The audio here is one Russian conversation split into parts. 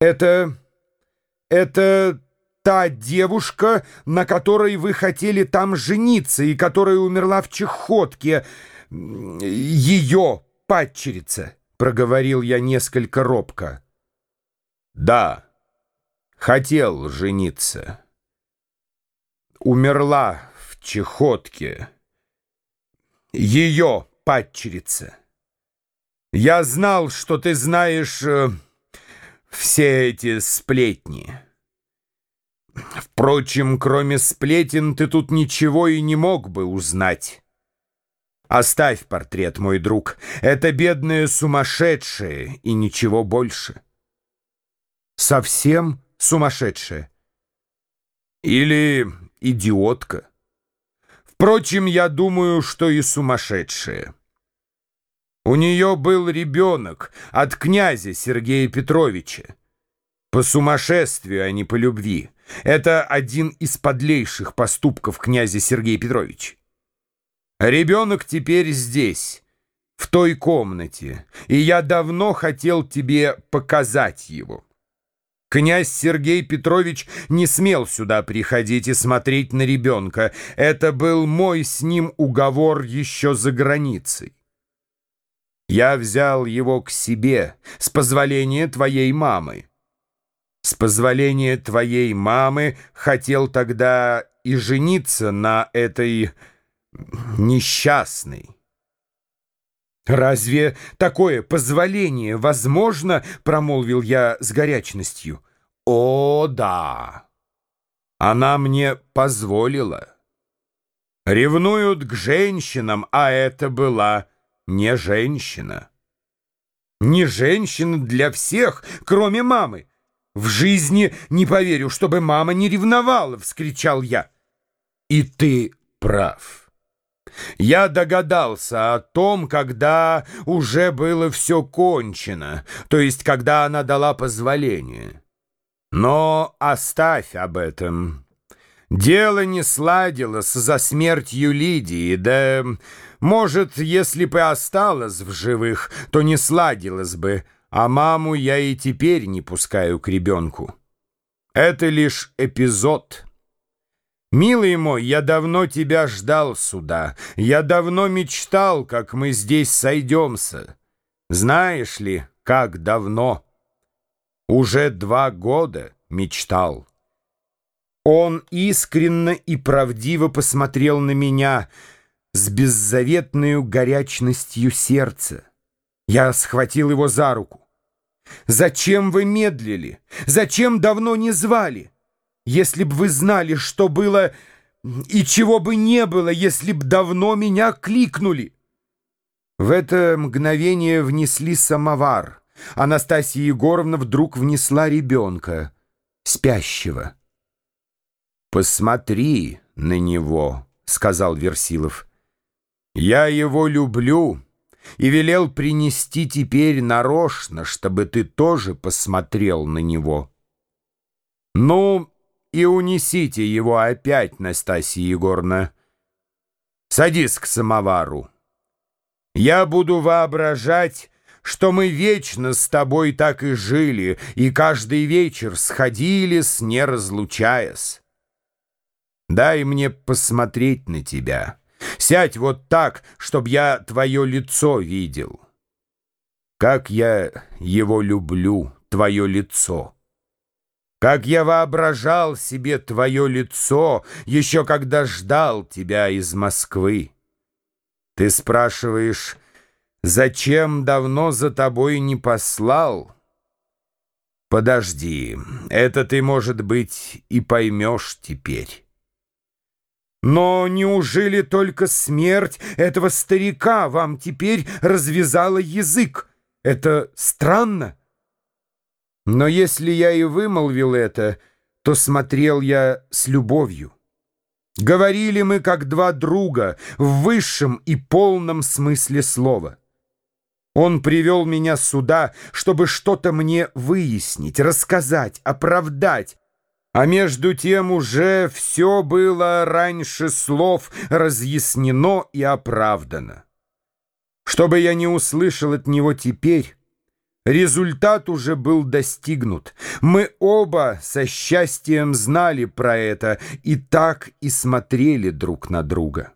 Это... это та девушка, на которой вы хотели там жениться и которая умерла в чехотке. Ее падчерица, проговорил я несколько робко. Да, хотел жениться. Умерла в чехотке. Ее падчерица. Я знал, что ты знаешь э, все эти сплетни. Впрочем, кроме сплетен, ты тут ничего и не мог бы узнать. Оставь портрет, мой друг. Это бедная сумасшедшая и ничего больше. Совсем сумасшедшая? Или идиотка? Впрочем, я думаю, что и сумасшедшая. У нее был ребенок от князя Сергея Петровича. По сумасшествию, а не по любви. Это один из подлейших поступков князя Сергея Петровича. Ребенок теперь здесь, в той комнате, и я давно хотел тебе показать его. Князь Сергей Петрович не смел сюда приходить и смотреть на ребенка. Это был мой с ним уговор еще за границей. Я взял его к себе с позволения твоей мамы. С позволения твоей мамы хотел тогда и жениться на этой несчастной. «Разве такое позволение возможно?» — промолвил я с горячностью. «О, да! Она мне позволила. Ревнуют к женщинам, а это была не женщина». «Не женщина для всех, кроме мамы. «В жизни не поверю, чтобы мама не ревновала!» — вскричал я. «И ты прав. Я догадался о том, когда уже было все кончено, то есть когда она дала позволение. Но оставь об этом». Дело не сладилось за смертью Лидии, да, может, если бы осталась в живых, то не сладилось бы, а маму я и теперь не пускаю к ребенку. Это лишь эпизод. Милый мой, я давно тебя ждал сюда. Я давно мечтал, как мы здесь сойдемся. Знаешь ли, как давно? Уже два года мечтал. Он искренно и правдиво посмотрел на меня с беззаветной горячностью сердца. Я схватил его за руку. «Зачем вы медлили? Зачем давно не звали? Если б вы знали, что было и чего бы не было, если б давно меня кликнули!» В это мгновение внесли самовар. Анастасия Егоровна вдруг внесла ребенка, спящего. «Посмотри на него», — сказал Версилов. «Я его люблю» и велел принести теперь нарочно, чтобы ты тоже посмотрел на него. Ну, и унесите его опять, Настасья Егоровна. Садись к самовару. Я буду воображать, что мы вечно с тобой так и жили, и каждый вечер сходились, не разлучаясь. Дай мне посмотреть на тебя». Сядь вот так, чтоб я твое лицо видел. Как я его люблю, твое лицо. Как я воображал себе твое лицо, еще когда ждал тебя из Москвы. Ты спрашиваешь, зачем давно за тобой не послал? Подожди, это ты, может быть, и поймешь теперь». Но неужели только смерть этого старика вам теперь развязала язык? Это странно. Но если я и вымолвил это, то смотрел я с любовью. Говорили мы как два друга в высшем и полном смысле слова. Он привел меня сюда, чтобы что-то мне выяснить, рассказать, оправдать, а между тем уже все было раньше слов разъяснено и оправдано. Что бы я не услышал от него теперь, Результат уже был достигнут. Мы оба со счастьем знали про это и так и смотрели друг на друга.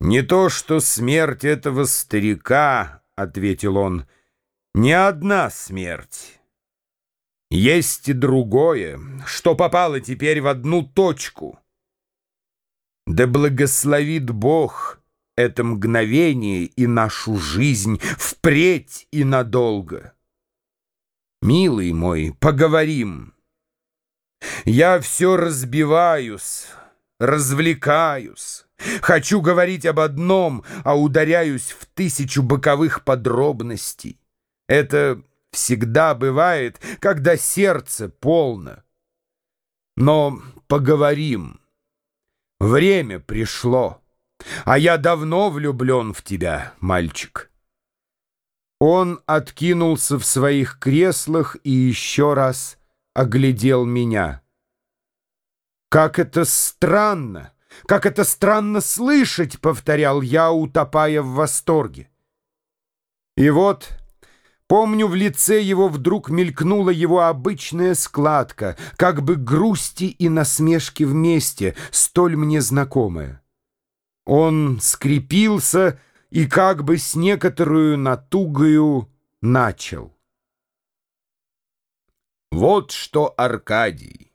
«Не то что смерть этого старика», — ответил он, — «не одна смерть». Есть и другое, что попало теперь в одну точку. Да благословит Бог это мгновение и нашу жизнь впредь и надолго. Милый мой, поговорим. Я все разбиваюсь, развлекаюсь. Хочу говорить об одном, а ударяюсь в тысячу боковых подробностей. Это всегда бывает, когда сердце полно. Но поговорим. Время пришло, а я давно влюблен в тебя, мальчик. Он откинулся в своих креслах и еще раз оглядел меня. «Как это странно! Как это странно слышать!» — повторял я, утопая в восторге. И вот... Помню, в лице его вдруг мелькнула его обычная складка, как бы грусти и насмешки вместе, столь мне знакомая. Он скрепился и как бы с некоторую натугою начал. Вот что, Аркадий,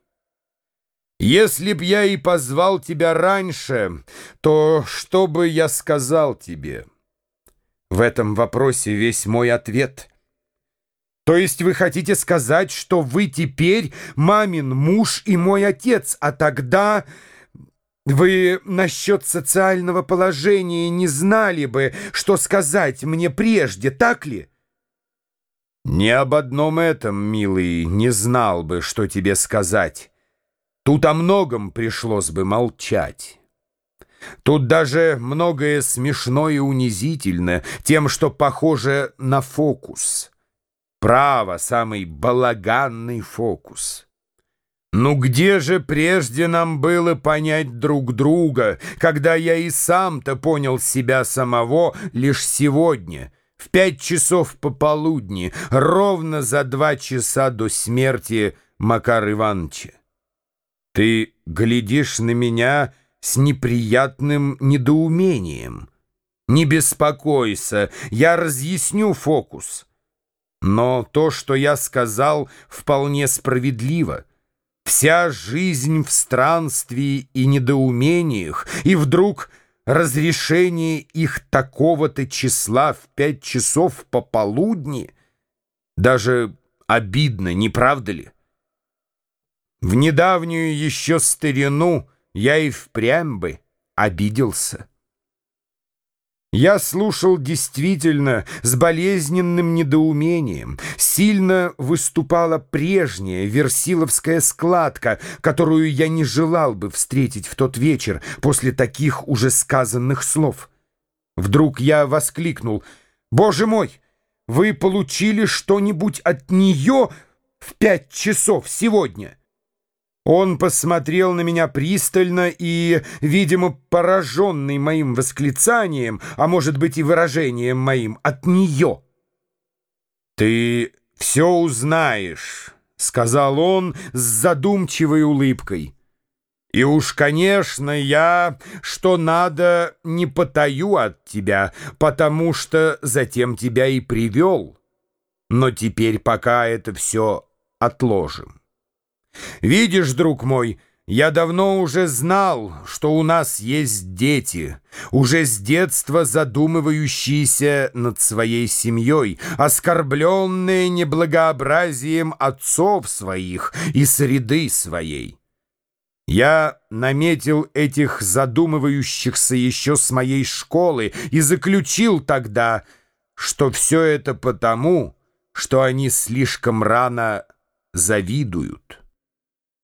если б я и позвал тебя раньше, то что бы я сказал тебе? В этом вопросе весь мой ответ — то есть вы хотите сказать, что вы теперь мамин муж и мой отец, а тогда вы насчет социального положения не знали бы, что сказать мне прежде, так ли? Ни об одном этом, милый, не знал бы, что тебе сказать. Тут о многом пришлось бы молчать. Тут даже многое смешно и унизительно тем, что похоже на фокус. Право, самый балаганный фокус. Ну где же прежде нам было понять друг друга, когда я и сам-то понял себя самого лишь сегодня, в пять часов пополудни, ровно за два часа до смерти Макар Ивановича? Ты глядишь на меня с неприятным недоумением. Не беспокойся, я разъясню фокус. Но то, что я сказал, вполне справедливо. Вся жизнь в странстве и недоумениях, и вдруг разрешение их такого-то числа в пять часов пополудни даже обидно, не правда ли? В недавнюю еще старину я и впрямь бы обиделся. Я слушал действительно с болезненным недоумением. Сильно выступала прежняя версиловская складка, которую я не желал бы встретить в тот вечер после таких уже сказанных слов. Вдруг я воскликнул. «Боже мой, вы получили что-нибудь от нее в пять часов сегодня?» Он посмотрел на меня пристально и, видимо, пораженный моим восклицанием, а может быть и выражением моим, от нее. «Ты все узнаешь», — сказал он с задумчивой улыбкой. «И уж, конечно, я, что надо, не потаю от тебя, потому что затем тебя и привел. Но теперь пока это все отложим». Видишь, друг мой, я давно уже знал, что у нас есть дети, уже с детства задумывающиеся над своей семьей, оскорбленные неблагообразием отцов своих и среды своей. Я наметил этих задумывающихся еще с моей школы и заключил тогда, что все это потому, что они слишком рано завидуют».